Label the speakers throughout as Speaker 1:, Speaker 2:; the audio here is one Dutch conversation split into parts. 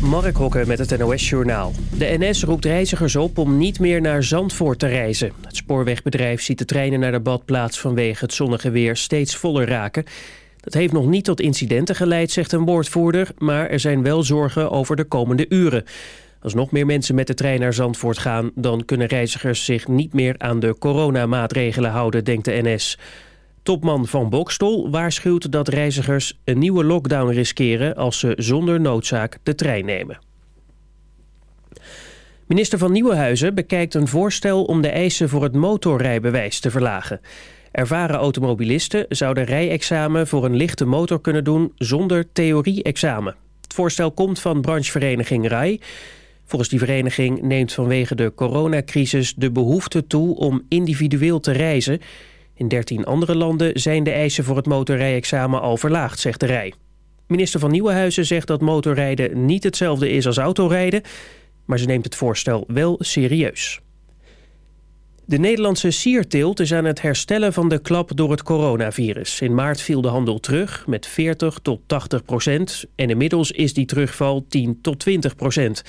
Speaker 1: Mark Hokker met het NOS Journaal. De NS roept reizigers op om niet meer naar Zandvoort te reizen. Het spoorwegbedrijf ziet de treinen naar de badplaats vanwege het zonnige weer steeds voller raken. Dat heeft nog niet tot incidenten geleid, zegt een woordvoerder... maar er zijn wel zorgen over de komende uren. Als nog meer mensen met de trein naar Zandvoort gaan... dan kunnen reizigers zich niet meer aan de coronamaatregelen houden, denkt de NS. Topman Van Bokstol waarschuwt dat reizigers een nieuwe lockdown riskeren... als ze zonder noodzaak de trein nemen. Minister van Nieuwenhuizen bekijkt een voorstel om de eisen voor het motorrijbewijs te verlagen. Ervaren automobilisten zouden rijexamen voor een lichte motor kunnen doen zonder theorie-examen. Het voorstel komt van branchevereniging RAI. Volgens die vereniging neemt vanwege de coronacrisis de behoefte toe om individueel te reizen. In 13 andere landen zijn de eisen voor het motorrijexamen al verlaagd, zegt de RAI. Minister van Nieuwenhuizen zegt dat motorrijden niet hetzelfde is als autorijden, maar ze neemt het voorstel wel serieus. De Nederlandse sierteelt is aan het herstellen van de klap door het coronavirus. In maart viel de handel terug met 40 tot 80 procent. En inmiddels is die terugval 10 tot 20 procent.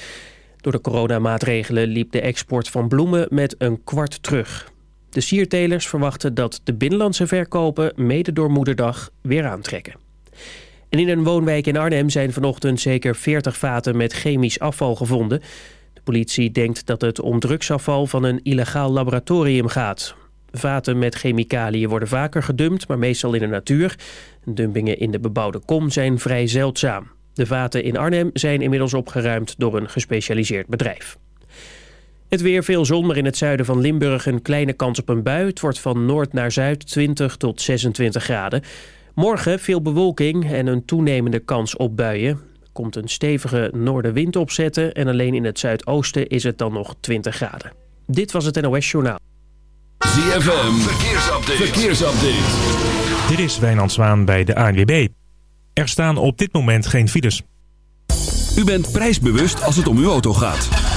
Speaker 1: Door de coronamaatregelen liep de export van bloemen met een kwart terug. De siertelers verwachten dat de binnenlandse verkopen mede door moederdag weer aantrekken. En in een woonwijk in Arnhem zijn vanochtend zeker 40 vaten met chemisch afval gevonden politie denkt dat het om drugsafval van een illegaal laboratorium gaat. Vaten met chemicaliën worden vaker gedumpt, maar meestal in de natuur. Dumpingen in de bebouwde kom zijn vrij zeldzaam. De vaten in Arnhem zijn inmiddels opgeruimd door een gespecialiseerd bedrijf. Het weer veel zon, maar in het zuiden van Limburg een kleine kans op een bui. Het wordt van noord naar zuid 20 tot 26 graden. Morgen veel bewolking en een toenemende kans op buien komt een stevige noordenwind opzetten... en alleen in het zuidoosten is het dan nog 20 graden. Dit was het NOS Journaal.
Speaker 2: ZFM, verkeersupdate. verkeersupdate.
Speaker 3: Dit is Wijnand Zwaan bij de ANWB. Er staan op dit moment geen files.
Speaker 2: U bent prijsbewust als het om uw auto gaat.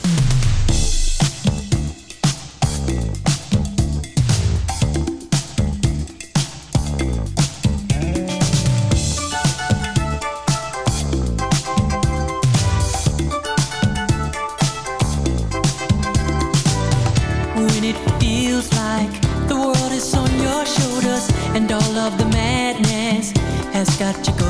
Speaker 4: Has got you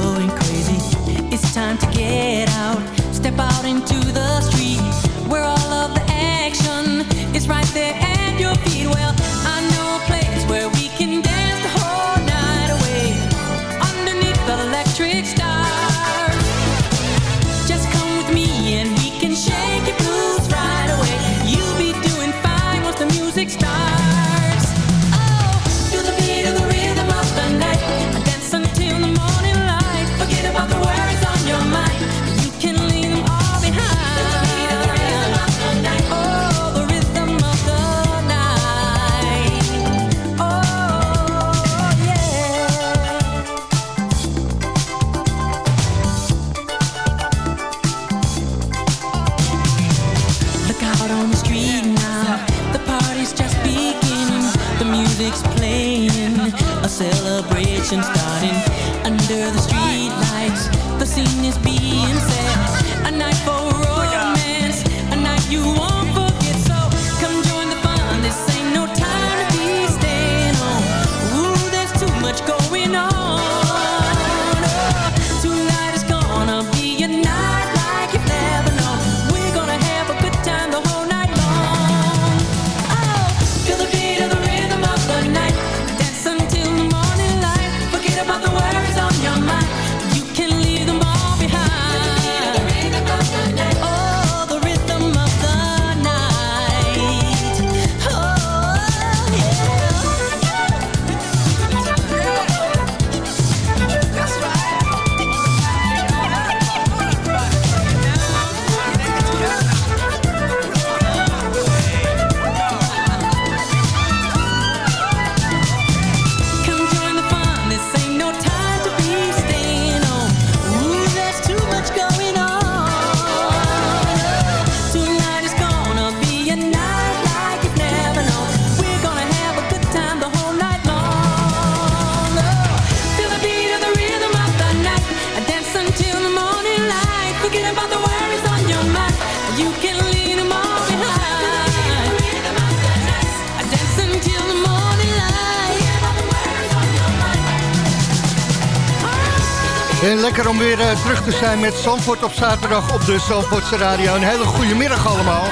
Speaker 5: En lekker om weer eh, terug te zijn met Zandvoort op zaterdag op de Zandvoortse Radio. Een hele goede middag allemaal.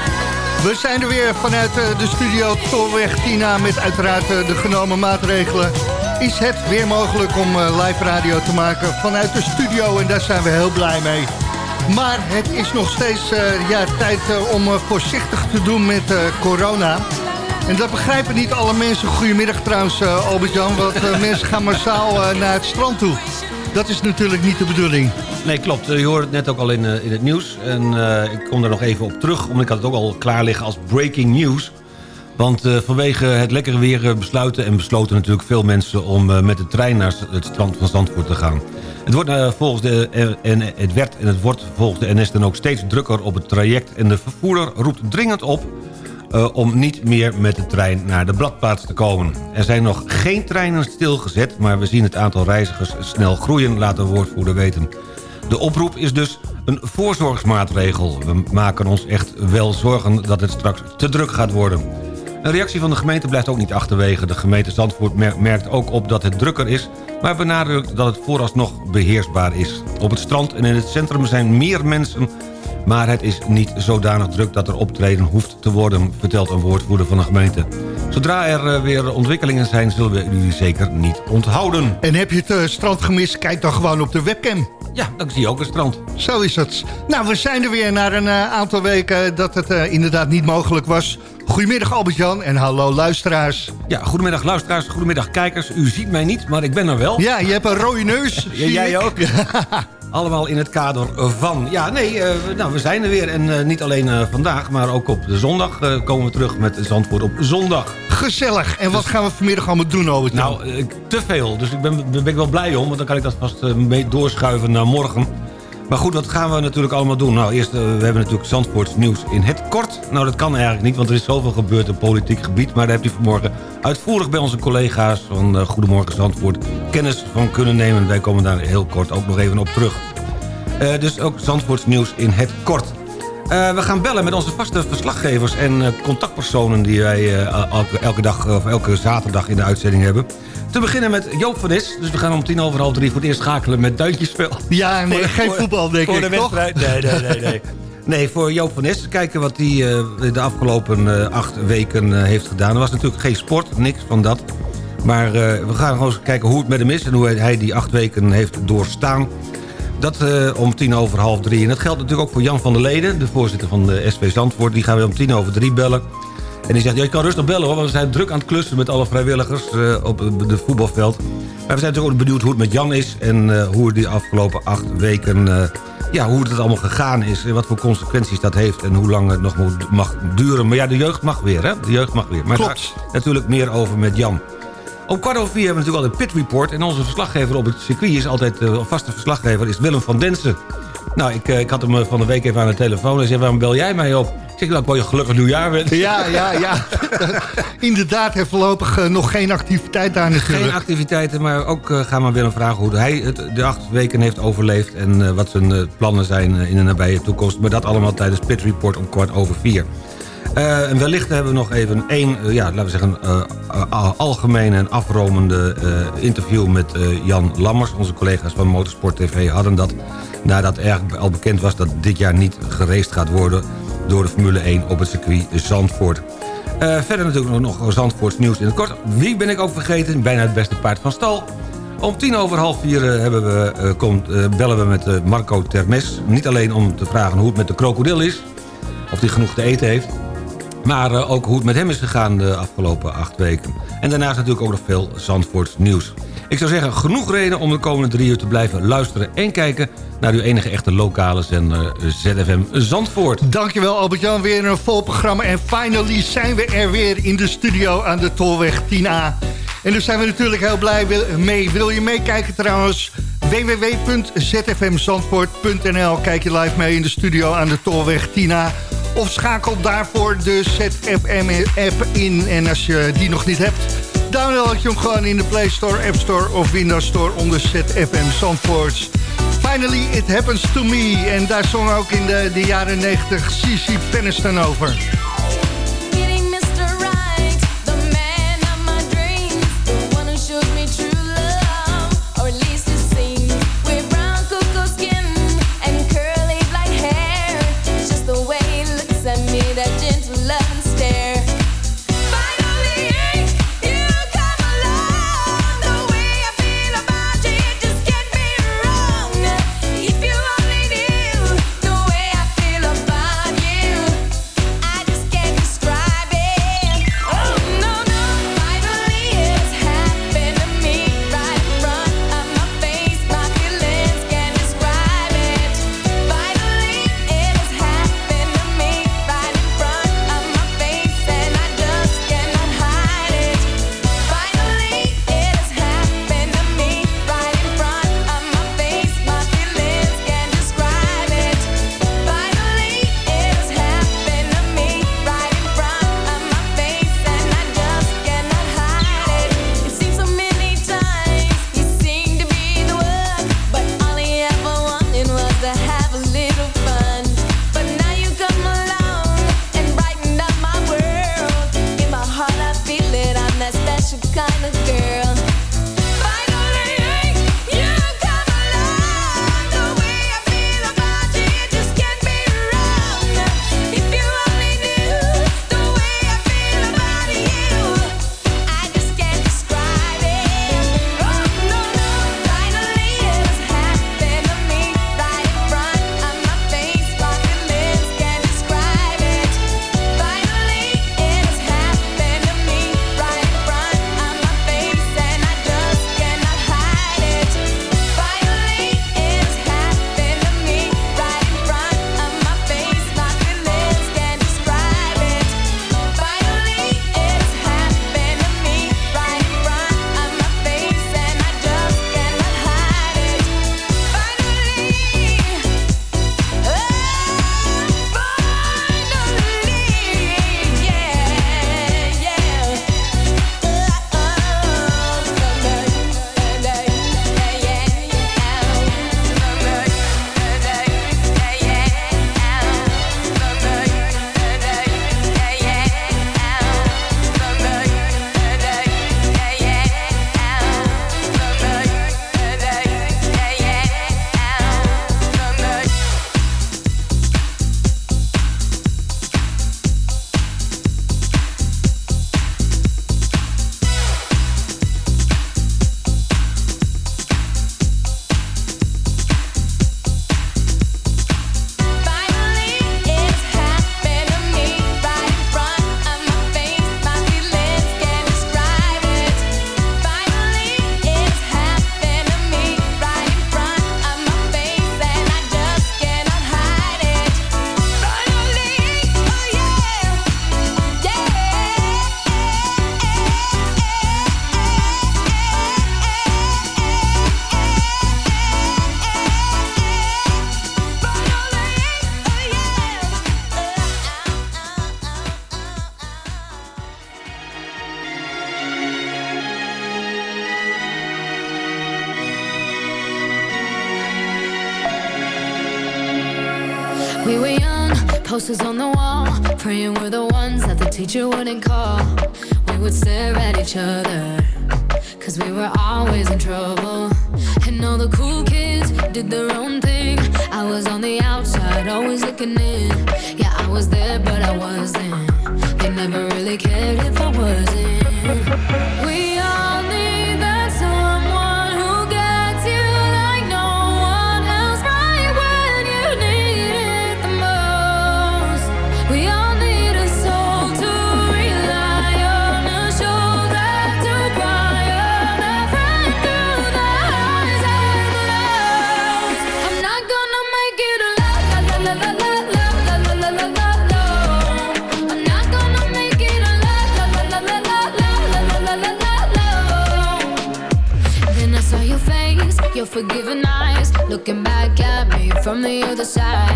Speaker 5: We zijn er weer vanuit eh, de studio Tolweg Tina met uiteraard eh, de genomen maatregelen. Is het weer mogelijk om live radio te maken vanuit de studio en daar zijn we heel blij mee. Maar het is nog steeds ja, tijd om voorzichtig te doen met corona. En dat begrijpen niet alle mensen. Goedemiddag trouwens, Albert-Jan, want mensen gaan massaal naar het strand toe. Dat is natuurlijk niet de bedoeling.
Speaker 6: Nee, klopt. Je hoorde het net ook al in, eh, in het nieuws. En eh, ik kom daar nog even op terug, omdat ik had het ook al klaar liggen als breaking news. Want eh, vanwege het lekkere weer eh, besluiten en besloten natuurlijk veel mensen... om eh, met de trein naar het strand van Zandvoort te gaan. Het, wordt, eh, volgens de, eh, en het werd en het wordt volgens de NS dan ook steeds drukker op het traject... en de vervoerder roept dringend op eh, om niet meer met de trein naar de bladplaats te komen. Er zijn nog geen treinen stilgezet, maar we zien het aantal reizigers snel groeien, laat de woordvoerder weten. De oproep is dus een voorzorgsmaatregel. We maken ons echt wel zorgen dat het straks te druk gaat worden. Een reactie van de gemeente blijft ook niet achterwege. De gemeente Zandvoort mer- merkt ook op dat het drukker is... maar benadrukt dat het vooralsnog beheersbaar is. Op het strand en in het centrum zijn meer mensen... maar het is niet zodanig druk dat er optreden hoeft te worden... vertelt een woordvoerder van de gemeente. Zodra er eh, weer ontwikkelingen zijn... zullen we u zeker niet onthouden.
Speaker 5: En heb je het eh, strand gemist, kijk dan gewoon op de webcam.
Speaker 6: Ja, dan zie je ook een strand.
Speaker 5: Zo is het. Nou, we zijn er weer na een eh, aantal weken dat het inderdaad niet mogelijk was. Goedemiddag Albert-Jan en hallo luisteraars.
Speaker 6: Ja, goedemiddag luisteraars, goedemiddag kijkers. U ziet mij niet, maar ik ben er wel.
Speaker 5: Ja, je hebt een rode neus.
Speaker 6: Ja, jij
Speaker 5: ik.
Speaker 6: ook. Allemaal in het kader van. Ja, nee, eh, we- nou, we zijn er weer. En eh, niet alleen eh, vandaag, maar ook op de zondag komen we terug met Zandvoort op zondag.
Speaker 5: Gezellig. En wat gaan we vanmiddag allemaal doen, Albert-Jan?
Speaker 6: Nou, te veel. Dus ik ben, daar ben ik wel blij om. Want dan kan ik dat vast mee doorschuiven naar morgen. Maar goed, wat gaan we natuurlijk allemaal doen? Nou, eerst, eh, we hebben natuurlijk Zandvoorts nieuws in het kort. Nou, dat kan eigenlijk niet, want er is zoveel gebeurd op politiek gebied. Maar daar hebt u vanmorgen uitvoerig bij onze collega's van eh, Goedemorgen Zandvoort kennis van kunnen nemen. Wij komen daar heel kort ook nog even op terug. Eh, dus ook Zandvoorts nieuws in het kort. We gaan bellen met onze vaste verslaggevers en contactpersonen... die wij elke dag of elke zaterdag in de uitzending hebben. Te beginnen met Joop van Is. Dus we gaan om tien over half drie voor het eerst schakelen met Duintjesveld.
Speaker 5: Ja, nee,
Speaker 6: Voor-
Speaker 5: geen
Speaker 6: voor-
Speaker 5: voetbal, denk
Speaker 6: voor
Speaker 5: ik,
Speaker 6: de
Speaker 5: toch?
Speaker 6: wedstrijd. Nee, nee, nee. nee. Nee, voor Joop van Is. Kijken wat hij eh, de afgelopen eh, acht weken eh, heeft gedaan. Er was natuurlijk geen sport, niks van dat. Maar we gaan gewoon eens kijken hoe het met hem is... en hoe hij- die acht weken heeft doorstaan. Dat om tien over half drie. En dat geldt natuurlijk ook voor Jan van der Leden... de voorzitter van de SV Zandvoort. Die gaan we om tien over drie bellen. En die zegt, ja, je kan rustig bellen hoor... want we zijn druk aan het klussen met alle vrijwilligers eh, op het voetbalveld. Maar we zijn natuurlijk ook benieuwd hoe het met Jan is... en eh, hoe het die afgelopen acht weken... eh, ja, hoe het allemaal gegaan is en wat voor consequenties dat heeft... en hoe lang het nog moet, mag duren. Maar ja, de jeugd mag weer, hè? De jeugd mag weer. Maar
Speaker 5: Klopt.
Speaker 6: daar natuurlijk meer over met Jan. Om kwart over vier hebben we natuurlijk altijd Pit Report... en onze verslaggever op het circuit is altijd... eh, vaste verslaggever is Willem van Densen. Nou, ik, eh, ik had hem eh, van de week even aan de telefoon... en hij zei, waarom bel jij mij op? Ik zeg, nou, ik wil je gelukkig nieuwjaar wensen.
Speaker 5: Ja, ja, ja. Inderdaad, heeft voorlopig nog geen activiteit daar natuurlijk.
Speaker 6: Geen activiteiten, maar ook eh, gaan we Willem vragen... hoe hij het de acht weken heeft overleefd... en wat zijn plannen zijn in de nabije toekomst. Maar dat allemaal tijdens Pit Report om kwart over vier. Eh, en wellicht hebben we nog even één, eh, ja, laten we zeggen... eh, algemene en afromende interview met Jan Lammers. Onze collega's van Motorsport TV hadden dat... nadat eigenlijk al bekend was dat dit jaar niet geraced gaat worden... door de Formule 1 op het circuit Zandvoort. Verder natuurlijk nog Zandvoorts nieuws in het kort. Wie ben ik ook vergeten? Bijna het beste paard van stal. Om tien over half vier hebben we, bellen we met Marco Termes. Niet alleen om te vragen hoe het met de krokodil is. Of hij genoeg te eten heeft. Maar eh, ook hoe het met hem is gegaan de afgelopen acht weken. En daarnaast natuurlijk ook nog veel Zandvoorts nieuws. Ik zou zeggen, genoeg reden om de komende drie uur te blijven luisteren... en kijken naar uw enige echte lokale zender eh, ZFM Zandvoort.
Speaker 5: Dankjewel Albert-Jan, weer een vol programma. En finally zijn we er weer in de studio aan de Tolweg 10A. En daar zijn we natuurlijk heel blij mee. Wil je meekijken trouwens? www.zfmzandvoort.nl Kijk je live mee in de studio aan de Tolweg 10A. Of schakel daarvoor de ZFM-app in. En als je die nog niet hebt... download je hem gewoon in de Play Store, App Store of Windows Store onder ZFM Zandvoort. Finally, it happens to me. En daar zong ook in de, de jaren 90 CC Peniston over.
Speaker 7: Other side,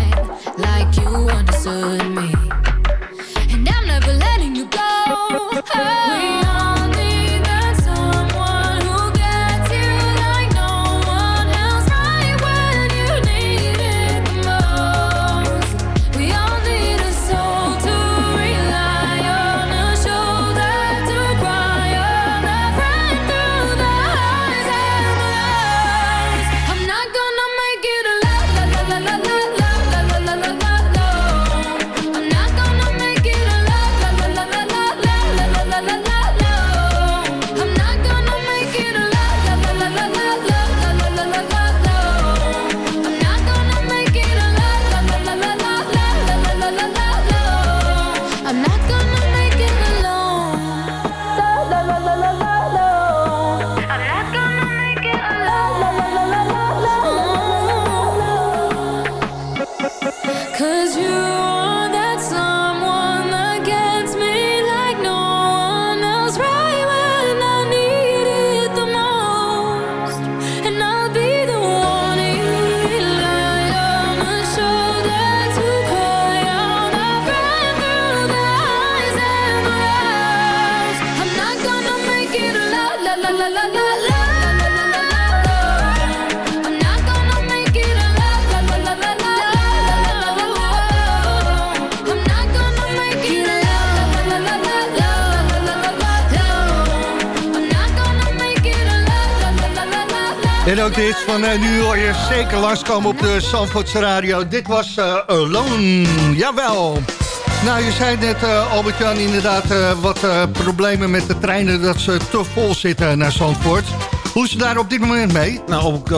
Speaker 5: En ook dit van eh, nu hoor je zeker langskomen op de Zandvoortse Radio. Dit was eh, Alone, jawel. Nou, je zei net, eh, Albert-Jan, inderdaad wat problemen met de treinen... dat ze te vol zitten naar Zandvoort. Hoe is het daar op dit moment mee?
Speaker 6: Nou, op,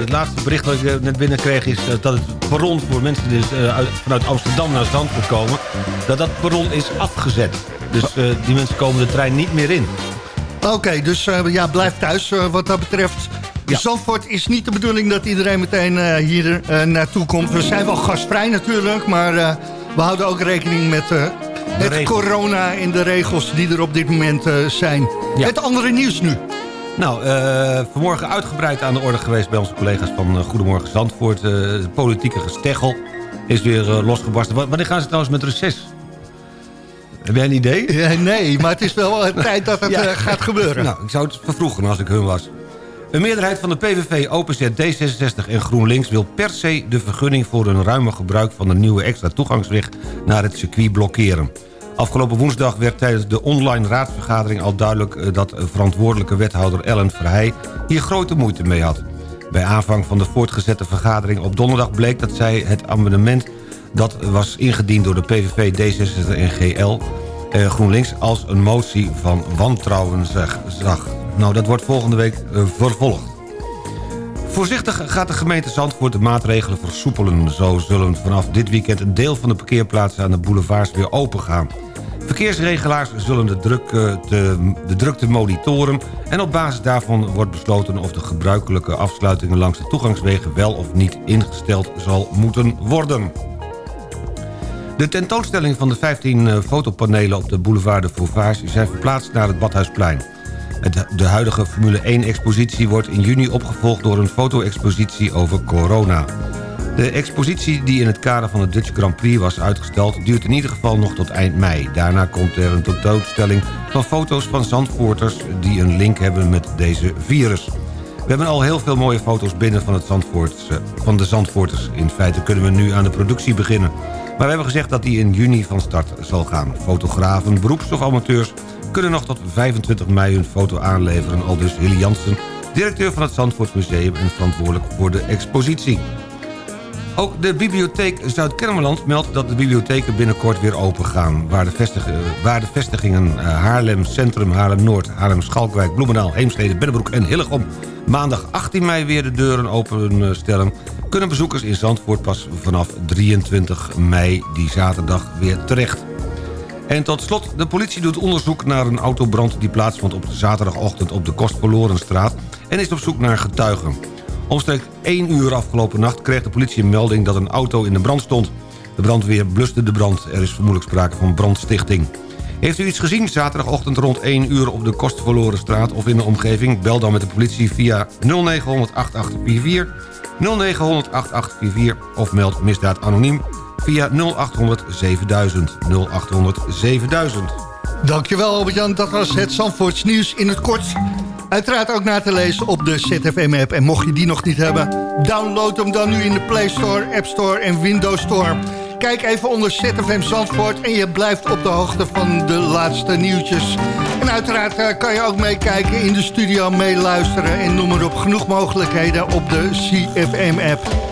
Speaker 6: het laatste bericht dat ik net binnenkreeg... is dat het perron voor mensen die dus, uit- vanuit Amsterdam naar Zandvoort komen... dat dat perron is afgezet. Dus die mensen komen de trein niet meer in.
Speaker 5: Oké, dus ja, blijf thuis wat dat betreft. Zandvoort is niet de bedoeling dat iedereen meteen eh, hier eh, naartoe komt. We zijn wel gastvrij natuurlijk, maar eh, we houden ook rekening met het
Speaker 6: regels.
Speaker 5: corona en de regels die er op dit moment zijn. Het andere nieuws nu.
Speaker 6: Nou, vanmorgen uitgebreid aan de orde geweest bij onze collega's van Goedemorgen Zandvoort. De politieke gesteggel is weer losgebarsten. Wa- Wanneer gaan ze trouwens met reces? Heb jij een idee?
Speaker 5: Nee, maar het is wel tijd dat het
Speaker 6: Ja.
Speaker 5: gaat gebeuren.
Speaker 6: Nou, ik zou het vervroegen als ik hun was. Een meerderheid van de PVV, OPZ, D66 en GroenLinks... wil per se de vergunning voor een ruimer gebruik... van de nieuwe extra toegangsweg naar het circuit blokkeren. Afgelopen woensdag werd tijdens de online raadsvergadering al duidelijk... eh, dat verantwoordelijke wethouder Ellen Verheij hier grote moeite mee had. Bij aanvang van de voortgezette vergadering op donderdag bleek dat zij het amendement... dat was ingediend door de PVV, D66 en GL... eh, GroenLinks als een motie van wantrouwen zag. zag. Nou, dat wordt volgende week eh, vervolgd. Voorzichtig gaat de gemeente Zandvoort de maatregelen versoepelen. Zo zullen vanaf dit weekend een deel van de parkeerplaatsen aan de boulevards weer open gaan. Verkeersregelaars zullen de, druk, eh, te- de drukte monitoren... en op basis daarvan wordt besloten of de gebruikelijke afsluitingen langs de toegangswegen wel of niet ingesteld zal moeten worden. De tentoonstelling van de 15 eh, fotopanelen op de boulevard de Fauvage... zijn verplaatst naar het Badhuisplein. De huidige Formule 1-expositie wordt in juni opgevolgd... door een foto-expositie over corona. De expositie die in het kader van de Dutch Grand Prix was uitgesteld... duurt in ieder geval nog tot eind mei. Daarna komt er een tentoonstelling van foto's van Zandvoorters... die een link hebben met deze virus. We hebben al heel veel mooie foto's binnen van, het van de Zandvoorters. In feite kunnen we nu aan de productie beginnen. Maar we hebben gezegd dat die in juni van start zal gaan. Fotografen, beroeps of amateurs kunnen nog tot 25 mei hun foto aanleveren. Al dus Hilly Jansen, directeur van het Zandvoort Museum en verantwoordelijk voor de expositie. Ook de bibliotheek Zuid-Kennemerland meldt dat de bibliotheken binnenkort weer open gaan. Waar de, vestigingen eh, Haarlem Centrum, Haarlem-Noord, Haarlem-Schalkwijk, Bloemendaal, Heemstede, Bennebroek en Hillegom maandag 18 mei weer de deuren openstellen... kunnen bezoekers in Zandvoort pas vanaf 23 mei die zaterdag weer terecht. En tot slot, de politie doet onderzoek naar een autobrand... die plaatsvond op zaterdagochtend op de Kostverlorenstraat... en is op zoek naar getuigen. Omstreeks 1 uur afgelopen nacht kreeg de politie een melding... dat een auto in de brand stond. De brandweer bluste de brand. Er is vermoedelijk sprake van brandstichting. Heeft u iets gezien zaterdagochtend rond 1 uur op de Kostverlorenstraat... of in de omgeving? Bel dan met de politie via 0900 8844... 0900 8844 of meld misdaad anoniem via 0800 7000 0800 7000.
Speaker 8: Dankjewel Albert-Jan, dat was het Zandvoorts nieuws in het kort. Uiteraard ook na te lezen op de ZFM-app. En mocht je die nog niet hebben, download hem dan nu in de Play Store, App Store en Windows Store. Kijk even onder ZFM Zandvoort en je blijft op de hoogte van de laatste nieuwtjes. En uiteraard eh, kan je ook meekijken in de studio, meeluisteren en noem maar op. Genoeg mogelijkheden op de CFM-app.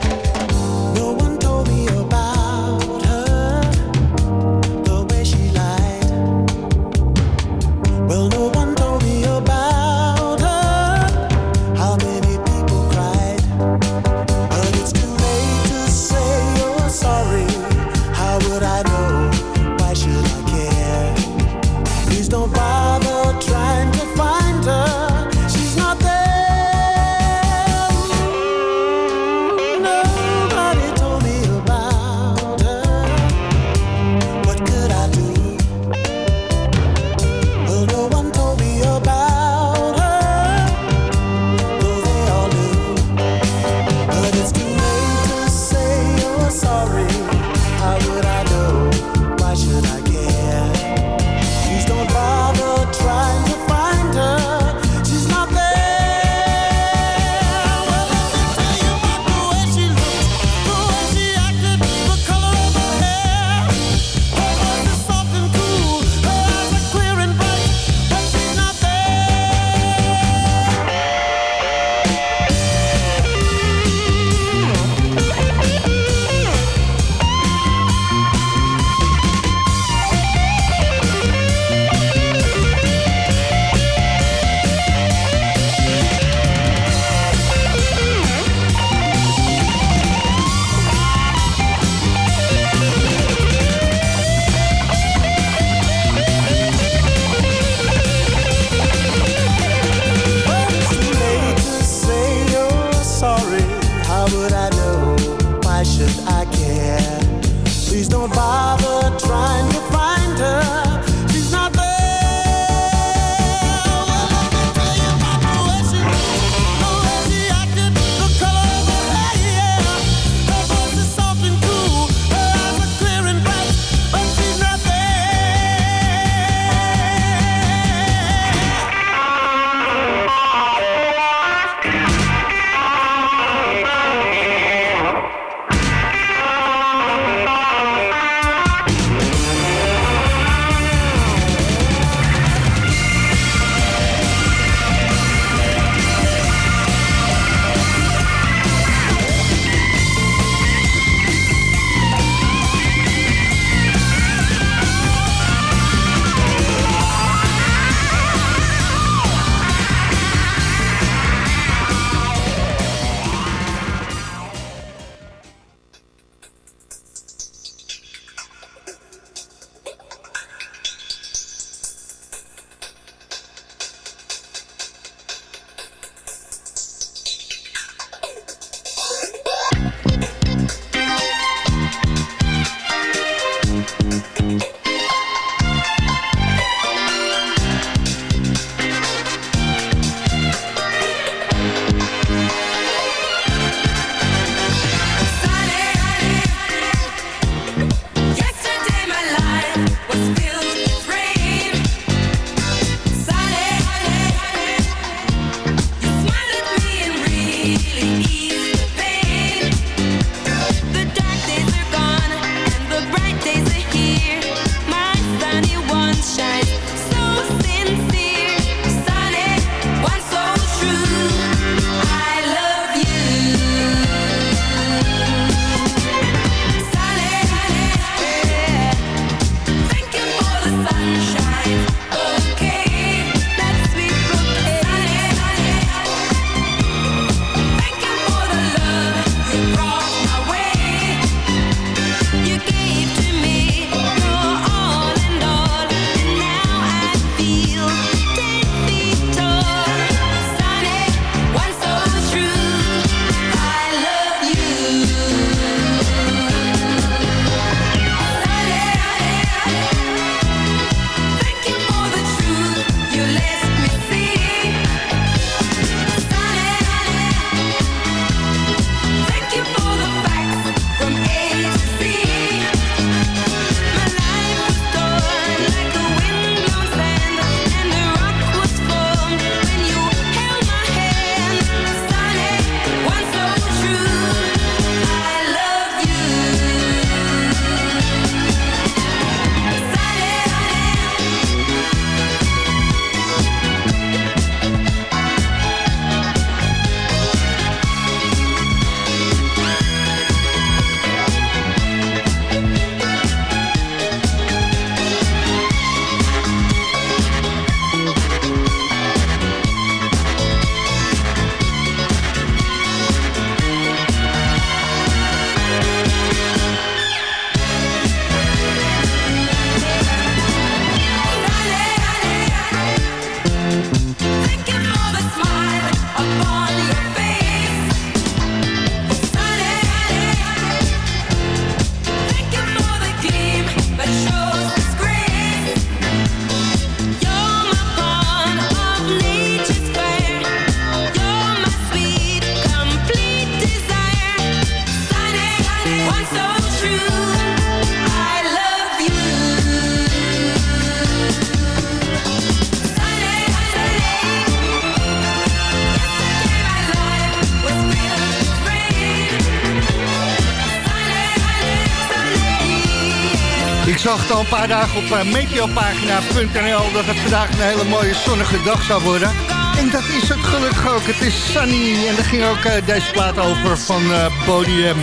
Speaker 5: Een paar dagen op eh, meteopagina.nl dat het vandaag een hele mooie zonnige dag zou worden. En dat is het gelukkig ook. Het is sunny. En daar ging ook eh, deze plaat over van uh, Bodium.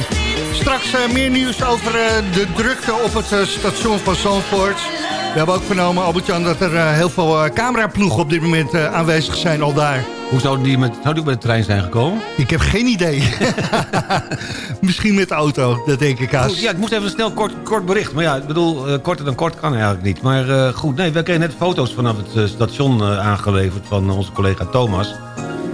Speaker 5: Straks uh, meer nieuws over uh, de drukte op het uh, station van Zandvoort. We hebben ook vernomen, Albert-Jan, dat er heel veel cameraploegen op dit moment aanwezig zijn al daar.
Speaker 6: Hoe zou die, met, zou die met de trein zijn gekomen?
Speaker 5: Ik heb geen idee. Misschien met de auto, dat denk ik haast.
Speaker 6: Goed, ja, ik moest even een snel kort, kort bericht. Maar ja, ik bedoel, korter dan kort kan eigenlijk niet. Maar goed, nee, we kregen net foto's vanaf het station aangeleverd van onze collega Thomas.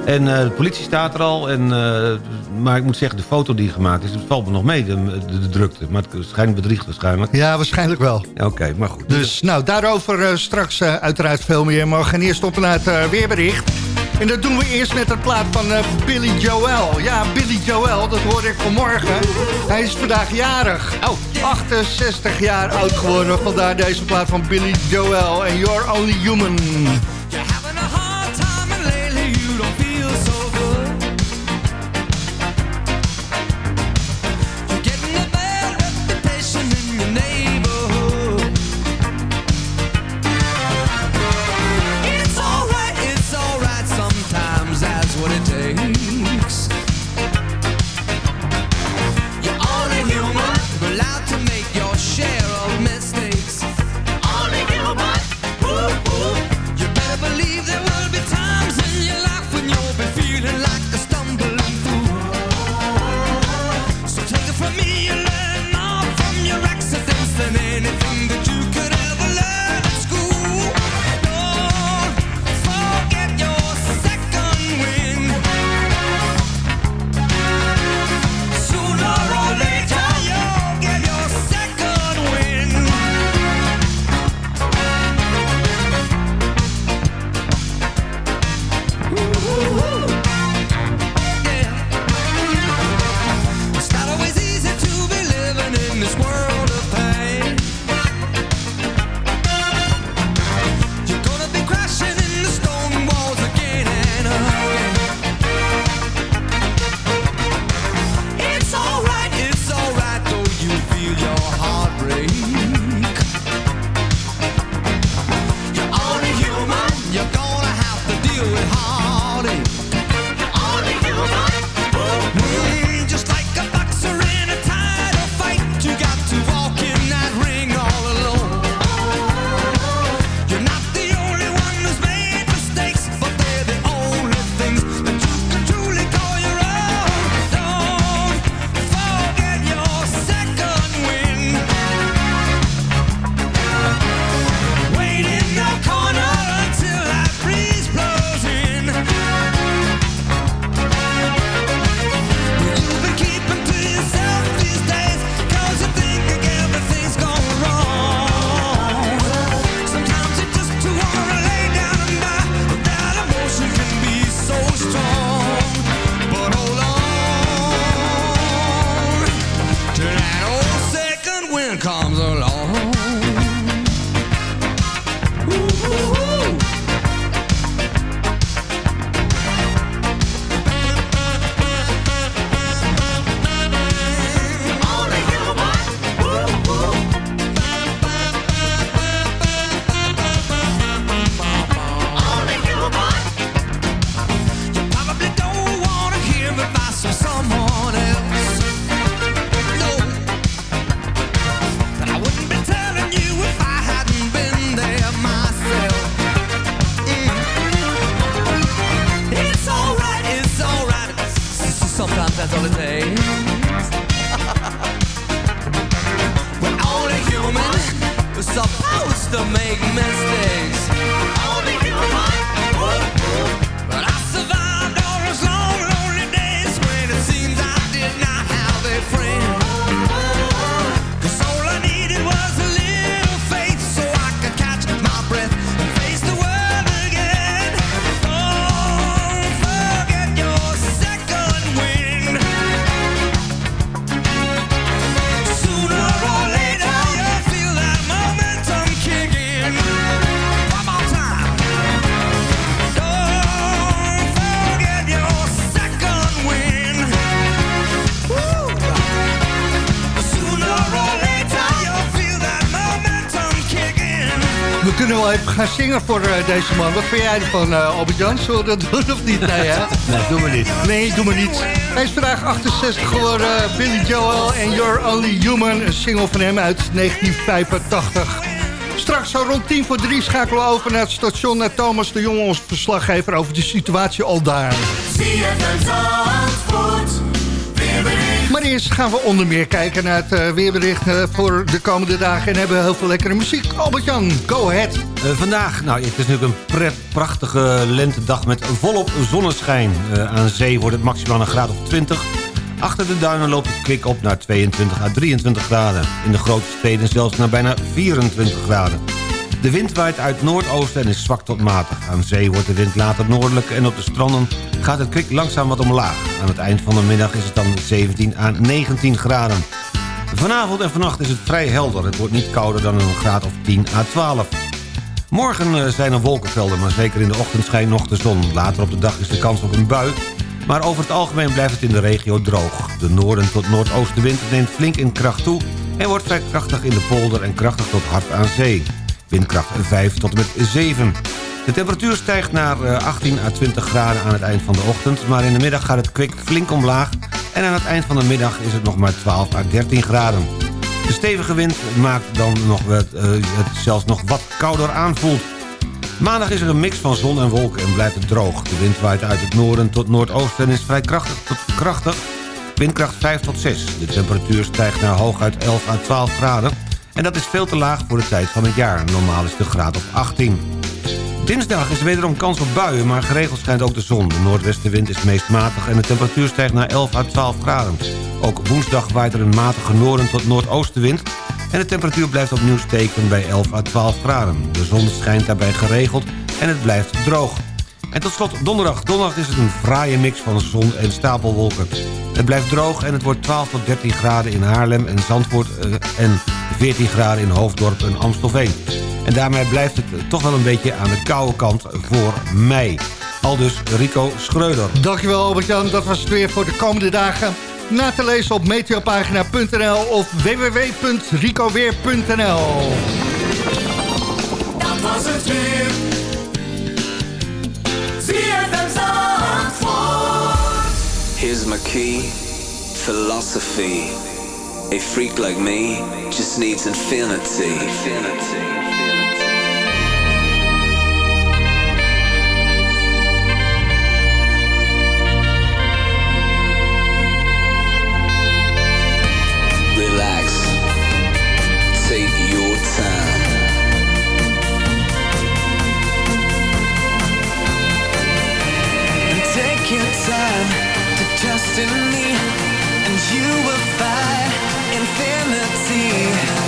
Speaker 6: En uh, de politie staat er al. En, uh, maar ik moet zeggen, de foto die gemaakt is... het valt me nog mee, de, de, de drukte. Maar het schijnt bedriegt waarschijnlijk.
Speaker 5: Ja, waarschijnlijk wel.
Speaker 6: Oké, okay, maar goed.
Speaker 5: Dus nou, daarover uh, straks uiteraard veel meer. Maar we gaan eerst op naar het weerbericht. En dat doen we eerst met een plaat van Billy Joel. Ja, Billy Joel, dat hoorde ik vanmorgen. Hij is vandaag jarig. Oh. 68 jaar oud geworden. Vandaar deze plaat van Billy Joel. En You're Only Human. Kunnen wel even gaan zingen voor eh, deze man. Wat vind jij ervan, uh, Albert Jan? Zullen we dat doen of niet? Nee, hè?
Speaker 6: Nee, doe maar niet.
Speaker 5: Nee, doe maar niet. Hij is vandaag 68 geworden. Billy Joel en You're Only Human. Een single van hem uit 1985. Straks zo rond 10 voor 3 schakelen we over naar het station... naar Thomas de Jong, ons verslaggever over de situatie al daar. Maar eerst gaan we onder meer kijken naar het uh, weerbericht uh, voor de komende dagen... en hebben we heel veel lekkere muziek. Albert-Jan, go ahead.
Speaker 6: Uh, vandaag, nou, het is natuurlijk een pret, prachtige lentedag met volop zonneschijn. aan zee wordt het maximaal een graad of 20. Achter de duinen loopt het kwik op naar 22 à 23 graden. In de grote steden zelfs naar bijna 24 graden. De wind waait uit noordoosten en is zwak tot matig. Aan zee wordt de wind later noordelijk en op de stranden gaat het kwik langzaam wat omlaag. Aan het eind van de middag is het dan 17 à 19 graden. Vanavond en vannacht is het vrij helder. Het wordt niet kouder dan een graad of 10 à 12. Morgen zijn er wolkenvelden, maar zeker in de ochtend schijnt nog de zon. Later op de dag is de kans op een bui. Maar over het algemeen blijft het in de regio droog. De noorden tot noordoostenwind neemt flink in kracht toe... en wordt vrij krachtig in de polder en krachtig tot hard aan zee. Windkracht 5 tot en met 7. De temperatuur stijgt naar 18 à 20 graden aan het eind van de ochtend... maar in de middag gaat het kwik flink omlaag... en aan het eind van de middag is het nog maar 12 à 13 graden. De stevige wind maakt dan nog wat, uh, het zelfs nog wat kouder aanvoelt. Maandag is er een mix van zon en wolken en blijft het droog. De wind waait uit het noorden tot noordoosten en is vrij krachtig tot krachtig. Windkracht 5 tot 6. De temperatuur stijgt naar hooguit 11 à 12 graden... En dat is veel te laag voor de tijd van het jaar. Normaal is de graad op 18. Dinsdag is er wederom kans op buien, maar geregeld schijnt ook de zon. De noordwestenwind is meest matig en de temperatuur stijgt naar 11 à 12 graden. Ook woensdag waait er een matige noorden tot noordoostenwind... en de temperatuur blijft opnieuw steken bij 11 à 12 graden. De zon schijnt daarbij geregeld en het blijft droog. En tot slot donderdag. Donderdag is het een fraaie mix van zon en stapelwolken. Het blijft droog en het wordt 12 tot 13 graden in Haarlem en Zandvoort... en 14 graden in Hoofddorp en Amstelveen. En daarmee blijft het toch wel een beetje aan de koude kant voor mei. Aldus Rico Schreuder.
Speaker 5: Dankjewel Albert-Jan, dat was het weer voor de komende dagen. Na te lezen op meteopagina.nl of www.ricoweer.nl
Speaker 9: Dat was het weer.
Speaker 10: Here's my key, philosophy. A freak like me just needs infinity. infinity. Relax. Take your time.
Speaker 9: Trust in me, and you will find infinity, infinity.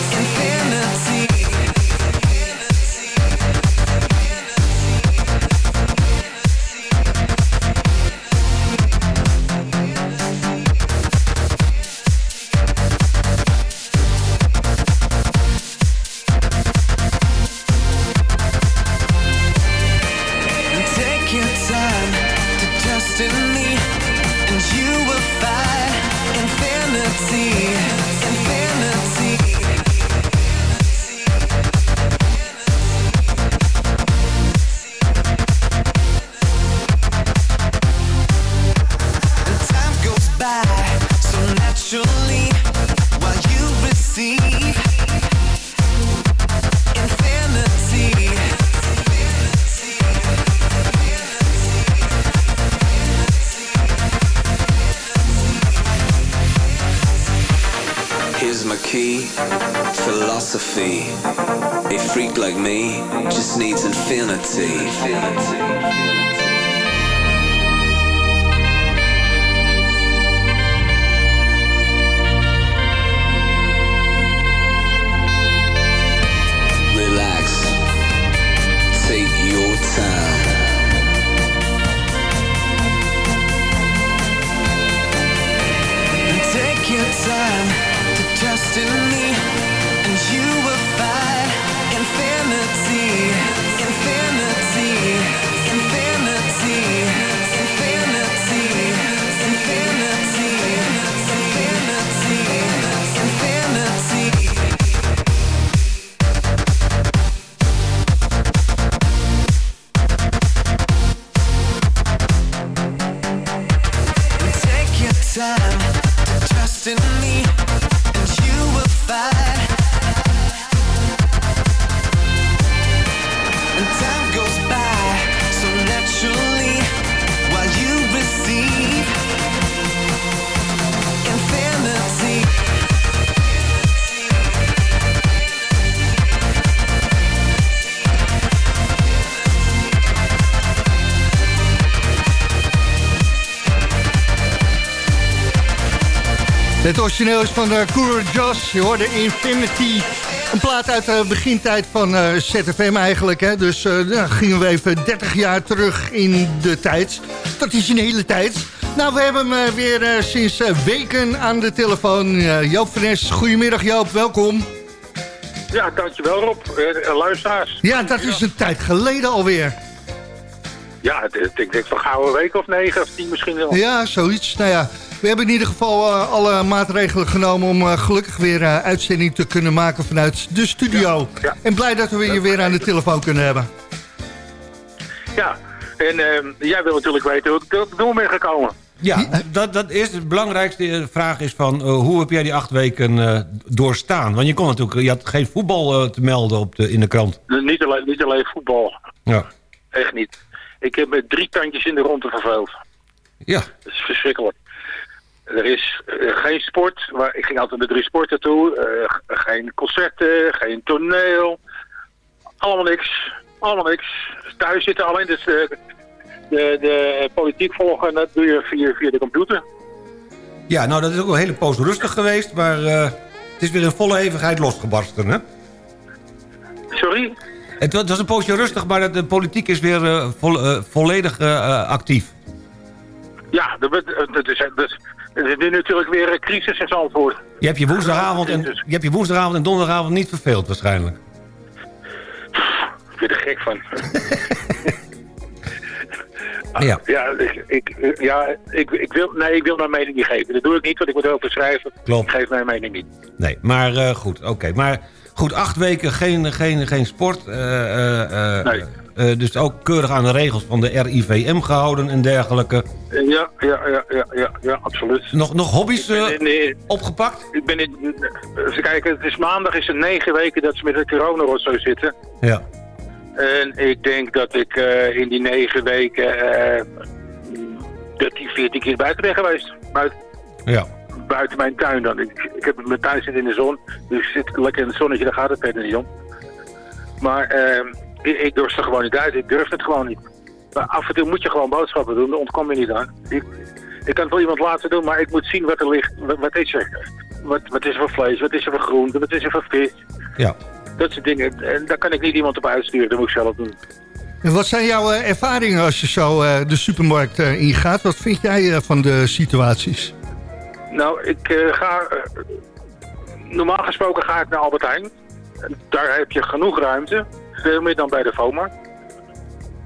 Speaker 5: Het origineel is van uh, Cool Joss. Je hoorde Infinity. Een plaat uit de begintijd van uh, ZFM eigenlijk. Hè? Dus uh, dan gingen we even 30 jaar terug in de tijd. Dat is een hele tijd. Nou, we hebben hem weer sinds weken aan de telefoon. Joop van Es, goedemiddag Joop, welkom.
Speaker 11: Ja, dankjewel Rob. Luisteraars.
Speaker 5: Ja, dat is een tijd geleden alweer.
Speaker 11: Ja, ik denk van gauw een week of negen of tien misschien wel.
Speaker 5: Ja, zoiets. Nou ja, we hebben in ieder geval uh, alle maatregelen genomen... om uh, gelukkig weer uh, uitzending te kunnen maken vanuit de studio.
Speaker 11: Ja, ja.
Speaker 5: En blij dat we je weer aan de telefoon kunnen hebben.
Speaker 11: Ja, en ehm, jij wil natuurlijk weten hoe ik door ben gekomen.
Speaker 6: Ja, dat, dat is de belangrijkste vraag is van... hoe heb jij die acht weken doorstaan? Want je kon natuurlijk, je had geen voetbal te melden op de, in de krant.
Speaker 11: Niet alleen, niet alleen voetbal.
Speaker 6: Ja.
Speaker 11: Echt niet. Ik heb met drie tandjes in de ronde verveeld.
Speaker 6: Ja.
Speaker 11: Dat is verschrikkelijk. Er is uh, geen sport. Maar ik ging altijd naar drie sporten toe. Uh, geen concerten, geen toneel. Allemaal niks. Allemaal niks. Thuis zitten alleen dus de, de, de politiek volgen. En dat doe je via, via de computer.
Speaker 6: Ja, nou dat is ook wel een hele poos rustig geweest. Maar het is weer in volle hevigheid losgebarsten, hè?
Speaker 11: Sorry?
Speaker 6: Het was, het was een poosje rustig, maar de politiek is weer vo volledig actief.
Speaker 11: Ja, dat, dat, is, dat, het is nu natuurlijk weer een crisis in Zandvoort.
Speaker 6: Je hebt je woensdagavond en, je, hebt je woensdagavond en donderdagavond niet verveeld waarschijnlijk.
Speaker 11: Ik ben er gek van.
Speaker 6: ja,
Speaker 11: ja, ik, ik, ja ik, ik, wil, nee, ik wil mijn mening niet geven. Dat doe ik niet, want ik moet over schrijven.
Speaker 6: Klopt.
Speaker 11: Ik geef mijn mening niet.
Speaker 6: Nee, maar uh, goed, oké. Okay. Maar goed, acht weken geen, geen, geen sport. Uh, uh,
Speaker 11: nee.
Speaker 6: Uh, dus ook keurig aan de regels van de RIVM gehouden en dergelijke.
Speaker 11: Ja, ja, ja, ja, ja, ja absoluut.
Speaker 6: Nog, nog hobby's uh,
Speaker 11: in, in,
Speaker 6: opgepakt?
Speaker 11: Ik ben in, even kijken, het is maandag, is het negen weken dat ze met de corona zo zitten.
Speaker 6: Ja.
Speaker 11: En ik denk dat ik in die negen weken uh, 13, 14 keer buiten ben geweest. Buiten,
Speaker 6: ja.
Speaker 11: buiten mijn tuin dan. Ik, ik heb mijn tuin zit in de zon, dus ik zit lekker in het zonnetje, daar gaat het verder niet om. Maar... Uh, ik, durf er gewoon niet uit. Ik durf het gewoon niet. Maar af en toe moet je gewoon boodschappen doen. Daar ontkom je niet aan. Ik, ik kan het wel iemand laten doen, maar ik moet zien wat er ligt. Wat, wat is er? Wat, wat is er voor vlees? Wat is er voor groente? Wat is er voor vis?
Speaker 6: Ja.
Speaker 11: Dat soort dingen. En daar kan ik niet iemand op uitsturen. Dat moet ik zelf doen.
Speaker 5: En wat zijn jouw uh, ervaringen als je zo uh, de supermarkt uh, ingaat? Wat vind jij van de situaties?
Speaker 11: Nou, ik ga... normaal gesproken ga ik naar Albert Heijn. Daar heb je genoeg ruimte. Veel meer dan bij de FOMA.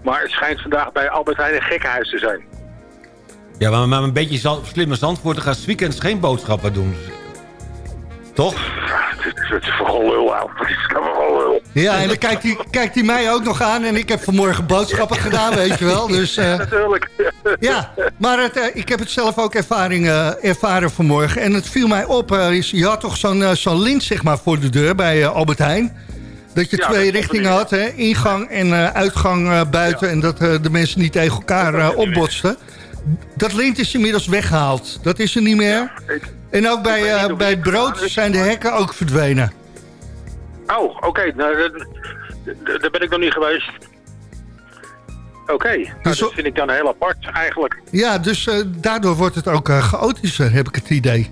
Speaker 11: Maar het schijnt vandaag bij Albert Heijn een gekkenhuis te zijn.
Speaker 6: Ja, maar, maar een beetje zand, slimme zandvoorten gaan weekends geen boodschappen doen. Toch?
Speaker 11: Het is, het is voor lul. Het is lul.
Speaker 5: Ja, en dan kijkt hij, kijkt hij mij ook nog aan. En ik heb vanmorgen boodschappen gedaan, weet je wel. Dus, uh,
Speaker 11: Natuurlijk.
Speaker 5: Ja, maar het, uh, ik heb het zelf ook ervaring, uh, ervaren vanmorgen. En het viel mij op. is, je had toch zo'n zo'n lint zeg maar, voor de deur bij Albert Heijn. Dat je
Speaker 11: Ja,
Speaker 5: twee
Speaker 11: dat
Speaker 5: richtingen had, hè? ingang en uh, uitgang uh, buiten... en dat uh, de mensen niet tegen elkaar opbotsten. Dat lint is inmiddels weggehaald. Dat is er niet meer. en ook bij, bij het brood zijn de hekken ook verdwenen.
Speaker 11: Oh, oké. Okay. Nou, daar ben ik nog niet geweest. Oké, nou, dat vind ik dan heel apart eigenlijk.
Speaker 5: Ja, dus daardoor wordt het ook chaotischer, heb ik het idee.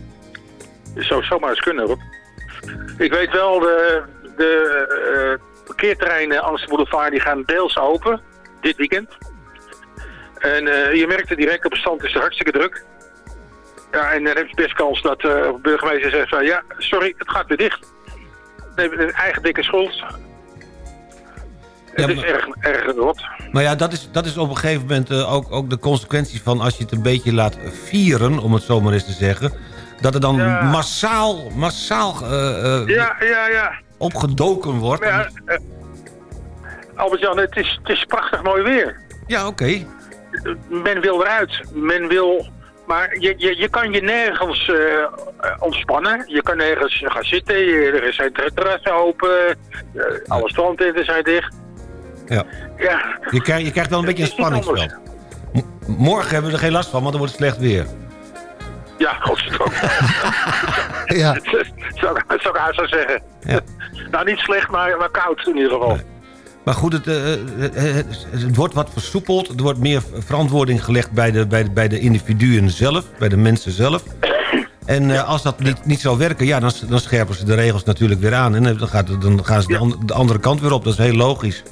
Speaker 11: Zou zomaar eens kunnen, hoor. Ik weet wel, de, de uh, parkeerterreinen Amsterdam Boulevard die gaan deels open, dit weekend. En uh, je merkt het direct, op het stand is het hartstikke druk. Ja, en dan heb je best kans dat de burgemeester zegt van, ja, sorry, het gaat weer dicht. Nee, een eigen dikke schuld. het is erg, erg rot.
Speaker 6: Maar ja, dat is, dat is op een gegeven moment ook, ook de consequentie van... als je het een beetje laat vieren, om het zo maar eens te zeggen... dat er dan
Speaker 11: Ja.
Speaker 6: massaal, massaal uh,
Speaker 11: Ja, ja, ja.
Speaker 6: Opgedoken wordt.
Speaker 11: Ja, eh, Albert-Jan, het is, het is prachtig mooi weer.
Speaker 6: Ja, oké.
Speaker 11: Men wil eruit. Men wil... Maar je, je, je kan je nergens eh, ontspannen. Je kan nergens gaan zitten. Er zijn terrassen open. eh, alle strandtenten zijn dicht.
Speaker 6: Ja.
Speaker 11: Ja,
Speaker 6: Je, krijgt, je krijgt wel een beetje een spanningsveld. Morgen hebben we er geen last van, want dan wordt het slecht weer.
Speaker 11: Ja godstroom.
Speaker 5: ja.
Speaker 11: zou, zou ik haar zo zeggen. nou, niet slecht, maar, maar koud in ieder geval.
Speaker 6: Maar goed, het, eh, het, het- het wordt wat versoepeld. Er wordt meer verantwoording gelegd bij de, bij de, bij de individuen zelf, bij de mensen zelf. En eh, als dat niet, niet zou werken, ja, dan, dan scherpen ze de regels natuurlijk weer aan. En dan, gaat, dan gaan ze de, de andere kant weer op. Dat is heel logisch.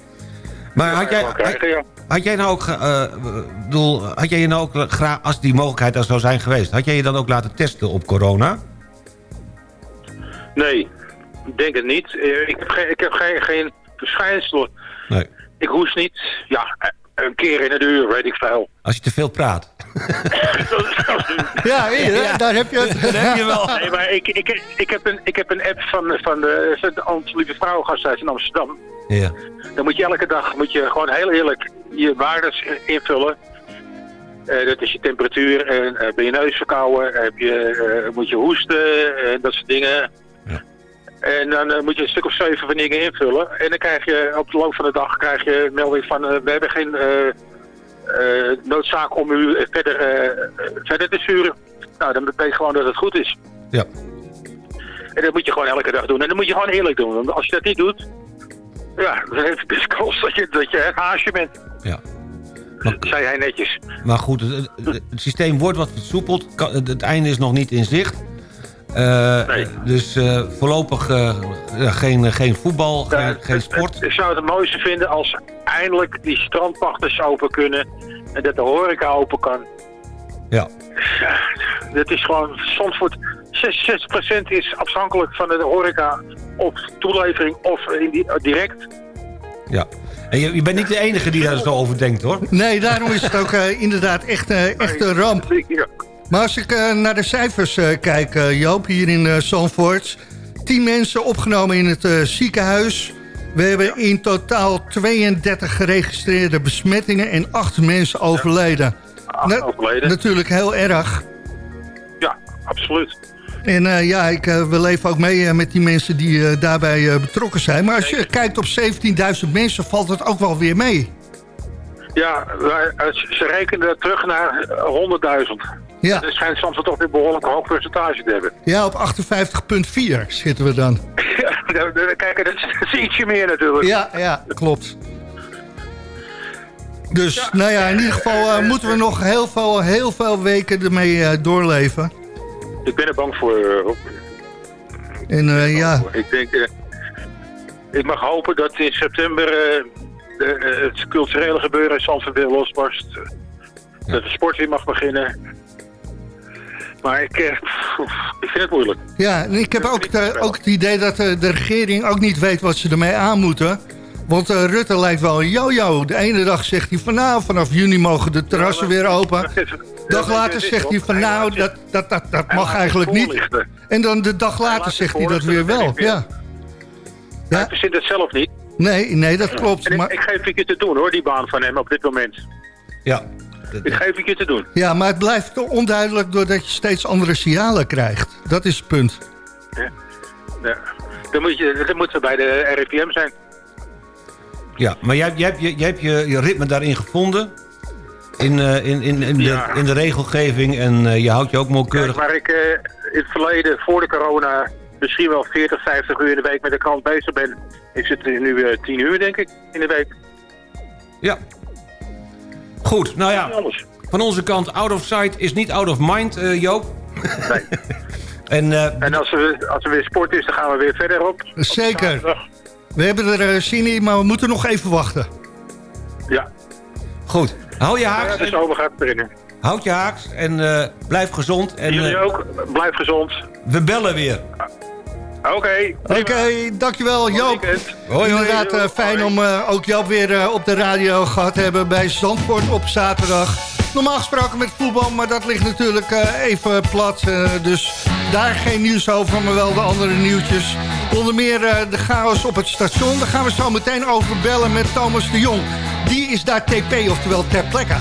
Speaker 6: Maar had jij,
Speaker 11: krijgen,
Speaker 6: had jij nou ook, eh, bedoel, had jij je nou ook graag, als die mogelijkheid er zou zijn geweest, had jij je dan ook laten testen op corona?
Speaker 11: Nee, ik denk het niet. Eh, Ik heb geen, ik heb geen, geen verschijnselen.
Speaker 6: Nee.
Speaker 11: Ik hoest niet. Ja, een keer in het uur, weet ik veel.
Speaker 6: Als je te veel praat.
Speaker 5: Ja, hier, daar heb je het.
Speaker 6: Dat heb je wel.
Speaker 11: Nee, maar ik, ik, ik, heb een, ik heb een app van, van de, van de Lieve Vrouwengasthuis in Amsterdam.
Speaker 6: Ja.
Speaker 11: Dan moet je elke dag moet je gewoon heel eerlijk je waardes invullen. Eh, dat is je temperatuur, en eh, ben je neus verkouden, heb je, eh, moet je hoesten en dat soort dingen. En dan moet je een stuk of zeven van dingen invullen. En dan krijg je op de loop van de dag krijg je een melding van we hebben geen noodzaak om u eh, verder, eh, eh, verder te sturen. Nou, dan betekent gewoon dat het goed is.
Speaker 6: Ja.
Speaker 11: En dat moet je gewoon elke dag doen. En dat moet je gewoon eerlijk doen. Want als je dat niet doet, ja, dan heeft het dus kans dat je, dat je haasje bent.
Speaker 6: Ja.
Speaker 11: Zei hij netjes.
Speaker 6: Maar goed, het, het- systeem wordt wat versoepeld. Het einde is nog niet in zicht. Eh, Dus eh, voorlopig eh, ja, geen, geen voetbal, geen, geen sport.
Speaker 11: Ik zou het het mooiste vinden als eindelijk die strandpachters open kunnen. En dat de horeca open kan.
Speaker 6: Ja.
Speaker 11: Ja, dat is gewoon, Zandvoort, 66% is afhankelijk van de horeca of toelevering of in die, direct.
Speaker 6: ja. En je, je bent niet de enige die daar zo over denkt, hoor.
Speaker 5: Nee, daarom is het ook eh, inderdaad echt, eh, echt een ramp. Maar als ik eh, naar de cijfers eh, kijk, eh, Joop, hier in Zandvoort. 10 mensen opgenomen in het ziekenhuis. We hebben in totaal 32 geregistreerde besmettingen en 8 mensen overleden. Na-
Speaker 11: overleden.
Speaker 5: Natuurlijk heel erg.
Speaker 11: Ja, absoluut.
Speaker 5: En ja, ik, eh, we leven ook mee met die mensen die daarbij betrokken zijn. Maar als je kijkt op 17.000 mensen, valt het ook wel weer mee.
Speaker 11: Ja, ze rekenen terug naar eh, 100.000.
Speaker 5: Ja.
Speaker 11: Dat schijnt soms toch weer behoorlijk hoog percentage te hebben.
Speaker 5: Ja, op 58,4 zitten we dan.
Speaker 11: Ja, kijk, dat is, ietsje meer natuurlijk.
Speaker 5: Ja, ja, klopt. Dus, nou ja, in ieder geval eh, moeten we nog heel veel, heel veel weken ermee eh, doorleven.
Speaker 11: Ik ben er bang voor. eh, Rob.
Speaker 5: En ja,
Speaker 11: Ik denk, ik mag hopen dat in september de, het culturele gebeuren in Zandvoort weer losbarst. Dat de sport weer mag beginnen. Maar ik, eh, ik vind het moeilijk.
Speaker 5: ja en ik heb ook, de- ook het idee dat eh, de regering ook niet weet wat ze ermee aan moeten. Want eh, Rutte lijkt wel een yo-yo. De ene dag zegt hij van nou, vanaf juni mogen de terrassen weer open. Dag later zegt hij van nou, dat, dat, dat, dat mag eigenlijk niet. En dan de dag later zegt hij dat weer wel. Ja.
Speaker 11: Hij verzint het zelf niet.
Speaker 5: Nee, nee, dat klopt.
Speaker 11: En ik,
Speaker 5: Maar,
Speaker 11: ik geef het je te doen hoor, die baan van hem op dit moment.
Speaker 6: Ja.
Speaker 11: Ik geef het je te doen.
Speaker 5: ja, maar het blijft onduidelijk doordat je steeds andere signalen krijgt. Dat is het punt.
Speaker 11: Ja. Dan, moet je, dan moeten we bij de RIVM zijn.
Speaker 6: Ja, maar jij, jij, hebt je- jij hebt je, je ritme daarin gevonden. In, eh, in, in, in, de,
Speaker 11: Ja.
Speaker 6: in de regelgeving. En eh, je houdt je ook nauwkeurig...
Speaker 11: Waar ik eh, in het verleden, voor de corona, misschien wel 40, 50 uur in de week met de krant bezig ben, is het nu eh 10 uur denk ik in de week.
Speaker 6: Ja. Goed, nou ja. Van onze kant, out of sight is niet out of mind, eh, Joop.
Speaker 11: Nee.
Speaker 6: en, eh,
Speaker 11: En als er, als er weer sport is, dan gaan we weer verder op.
Speaker 5: Zeker. We hebben er eh, zin in, maar we moeten nog even wachten.
Speaker 11: Ja.
Speaker 6: Goed, hou je haaks.
Speaker 11: Ja, de zomer gaat erin.
Speaker 6: Houd je haaks en eh, blijf gezond. En,
Speaker 11: Jullie ook, blijf gezond.
Speaker 6: We bellen weer.
Speaker 11: Oké.
Speaker 5: Oké, dankjewel Joop.
Speaker 6: hoi.
Speaker 5: Inderdaad, eh, fijn om eh, ook Joop weer eh, op de radio gehad te hebben bij Zandvoort op zaterdag. Normaal gesproken met voetbal, maar dat ligt natuurlijk eh, even plat. eh, dus daar geen nieuws over, maar wel de andere nieuwtjes. Onder meer eh, de chaos op het station. Daar gaan we zo meteen over bellen met Thomas de Jong. Die is daar TP, oftewel ter plekke.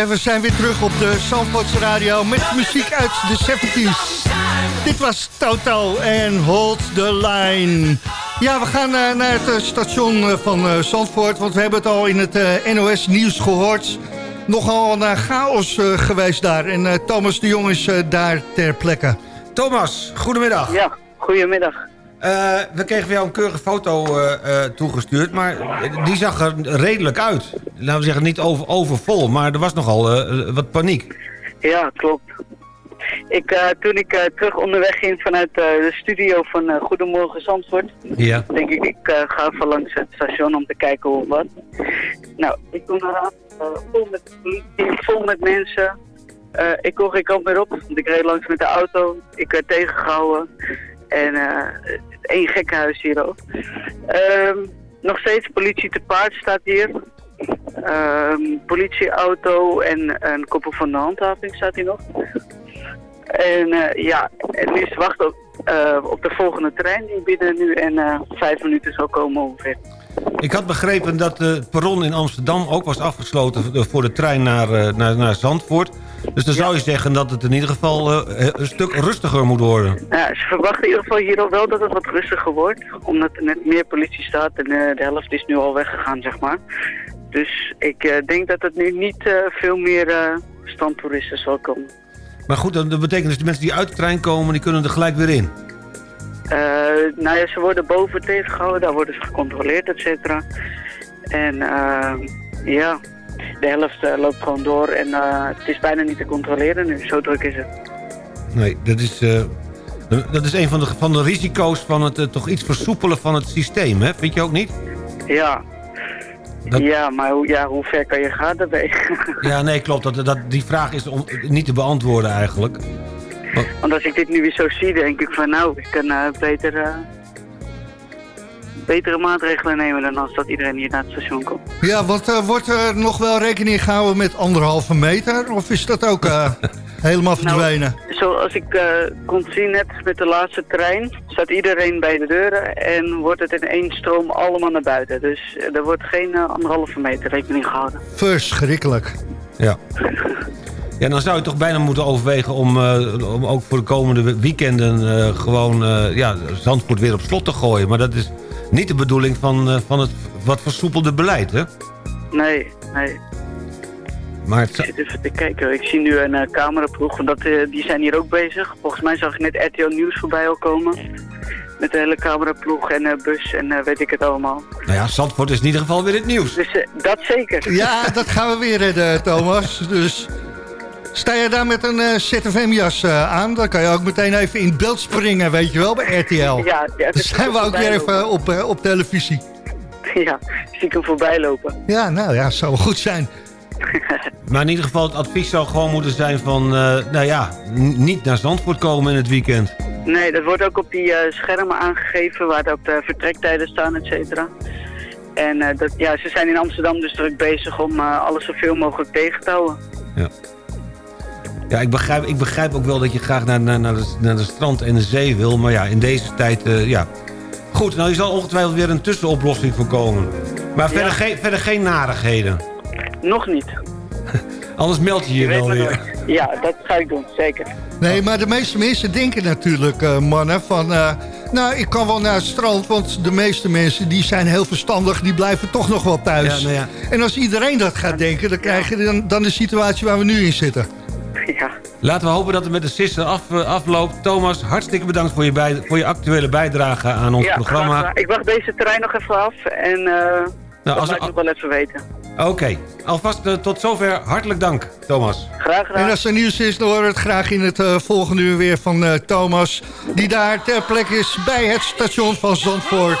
Speaker 5: Lekker hè, we zijn weer terug op de Zandvoorts Radio met muziek uit de 70s. Dit was Toto en Hold the Line. Ja, we gaan eh, naar het eh, station eh, van eh, Zandvoort, want we hebben het al in het eh, NOS nieuws gehoord. Nogal een eh, chaos eh, geweest daar en eh, Thomas de Jong is eh, daar ter plekke.
Speaker 6: Thomas, goedemiddag.
Speaker 12: Ja, goedemiddag.
Speaker 6: Eh, we kregen van jou een keurige foto eh, eh, toegestuurd, maar die zag er redelijk uit. Laten we zeggen, niet over, overvol, maar er was nogal wat paniek.
Speaker 12: Ja, klopt. Ik, toen ik terug onderweg ging vanuit de studio van Goedemorgen Zandvoort,
Speaker 6: Ja.
Speaker 12: denk ik, ik ga even langs het station om te kijken hoe wat. Nou, ik kom eraan, vol met politie, vol met mensen. Ik kon geen kant meer op, want ik reed langs met de auto. Ik werd tegengehouden. En eh één gekkenhuis hier ook. Ehm, nog steeds politie te paard staat hier. Ehm, politieauto en een koppel van de handhaving staat hier nog. En eh, ja, en nu wachten op, eh, op de volgende trein die binnen nu en vijf minuten zal komen ongeveer.
Speaker 6: Ik had begrepen dat het perron in Amsterdam ook was afgesloten voor de trein naar, eh, naar, naar Zandvoort. Dus dan zou je zeggen dat het in ieder geval eh, een stuk rustiger moet worden.
Speaker 12: Ja, ze verwachten in ieder geval hier al wel dat het wat rustiger wordt. Omdat er net meer politie staat en eh, de helft is nu al weggegaan, zeg maar. Dus ik eh, denk dat het nu niet eh, veel meer eh standtoeristen zal komen.
Speaker 6: Maar goed, dat dat betekent dus de mensen die uit de trein komen, die kunnen er gelijk weer in.
Speaker 12: Eh, nou ja, ze worden boven tegengehouden, daar worden ze gecontroleerd, et cetera. En eh, ja, de helft eh, loopt gewoon door en het is bijna niet te controleren nu, zo druk is het.
Speaker 6: Nee, dat is, dat is een van de, van de risico's van het toch iets versoepelen van het systeem, hè? Vind je ook niet?
Speaker 12: Ja, ja maar hoe, ja, hoe ver kan je gaan daarbij?
Speaker 6: Ja, nee, klopt. Dat, dat, die vraag is om, niet te beantwoorden eigenlijk.
Speaker 12: Want als ik dit nu weer zo zie, denk ik van nou, ik kan eh, beter, eh, betere maatregelen nemen dan als dat iedereen hier naar het station komt.
Speaker 5: Ja, want eh, wordt er nog wel rekening gehouden met anderhalve meter? Of is dat ook eh, helemaal verdwenen?
Speaker 12: Zoals ik eh, kon zien net met de laatste trein, staat iedereen bij de deuren en wordt het in één stroom allemaal naar buiten. Dus er wordt geen anderhalve meter rekening gehouden.
Speaker 5: Verschrikkelijk.
Speaker 6: Ja. Ja, dan zou je toch bijna moeten overwegen om, eh, om ook voor de komende weekenden eh, gewoon eh, ja, Zandvoort weer op slot te gooien. Maar dat is niet de bedoeling van, eh, van het wat versoepelde beleid, hè?
Speaker 12: Nee, nee.
Speaker 6: Maar het
Speaker 12: Ik zit even te kijken. Ik zie nu een cameraploeg, want dat, eh, die zijn hier ook bezig. Volgens mij zag ik net RTL Nieuws voorbij al komen. Met de hele cameraploeg en eh, bus en eh, weet ik het allemaal.
Speaker 6: nou ja, Zandvoort is in ieder geval weer het nieuws.
Speaker 12: Dus dat zeker.
Speaker 5: Ja, dat gaan we weer redden, Thomas. Dus sta je daar met een eh, ZFM-jas eh, aan... dan kan je ook meteen even in beeld springen, weet je wel, bij RTL.
Speaker 12: Ja, ja, is
Speaker 5: zijn we ook weer even op, eh, op televisie.
Speaker 12: Ja, zie ik hem voorbij lopen.
Speaker 5: Ja, nou ja, zou wel goed zijn.
Speaker 6: Maar in ieder geval, het advies zou gewoon moeten zijn van... eh, nou ja, niet naar Zandvoort komen in het weekend.
Speaker 12: Nee, dat wordt ook op die eh, schermen aangegeven waar ook de vertrektijden staan, et cetera. En eh, dat, ja, ze zijn in Amsterdam dus druk bezig om eh, alles zoveel mogelijk tegen te houden.
Speaker 6: Ja, ik begrijp, ik begrijp ook wel dat je graag naar, naar, naar, de, naar de strand en de zee wil. Maar ja, in deze tijd, eh, ja. Goed, nou, je zal ongetwijfeld weer een tussenoplossing voorkomen. Maar verder,
Speaker 12: Ja.
Speaker 6: geen, verder geen narigheden.
Speaker 12: Nog niet.
Speaker 6: Anders meld je je wel weer.
Speaker 12: Ja, dat ga ik doen, zeker.
Speaker 5: Nee, maar de meeste mensen denken natuurlijk, eh, mannen, van... eh, nou, ik kan wel naar het strand, want de meeste mensen die zijn heel verstandig... die blijven toch nog wel thuis.
Speaker 6: Ja, nou ja.
Speaker 5: En als iedereen dat gaat denken, dan krijg je dan, dan de situatie waar we nu in zitten.
Speaker 12: Ja.
Speaker 6: Laten we hopen dat het met de sissen af, eh, afloopt. Thomas, hartstikke bedankt voor je, bij, voor je actuele bijdrage aan ons
Speaker 12: ja,
Speaker 6: programma.
Speaker 12: graag. Ik wacht deze terrein nog even af en eh dat
Speaker 6: als-
Speaker 12: laat ik nog wel even weten.
Speaker 6: Oké, alvast eh, tot zover. Hartelijk dank, Thomas.
Speaker 12: Graag gedaan.
Speaker 5: En als er nieuws is, dan horen we het graag in het eh, volgende uur weer van eh, Thomas... die daar ter plekke is bij het station van Zandvoort.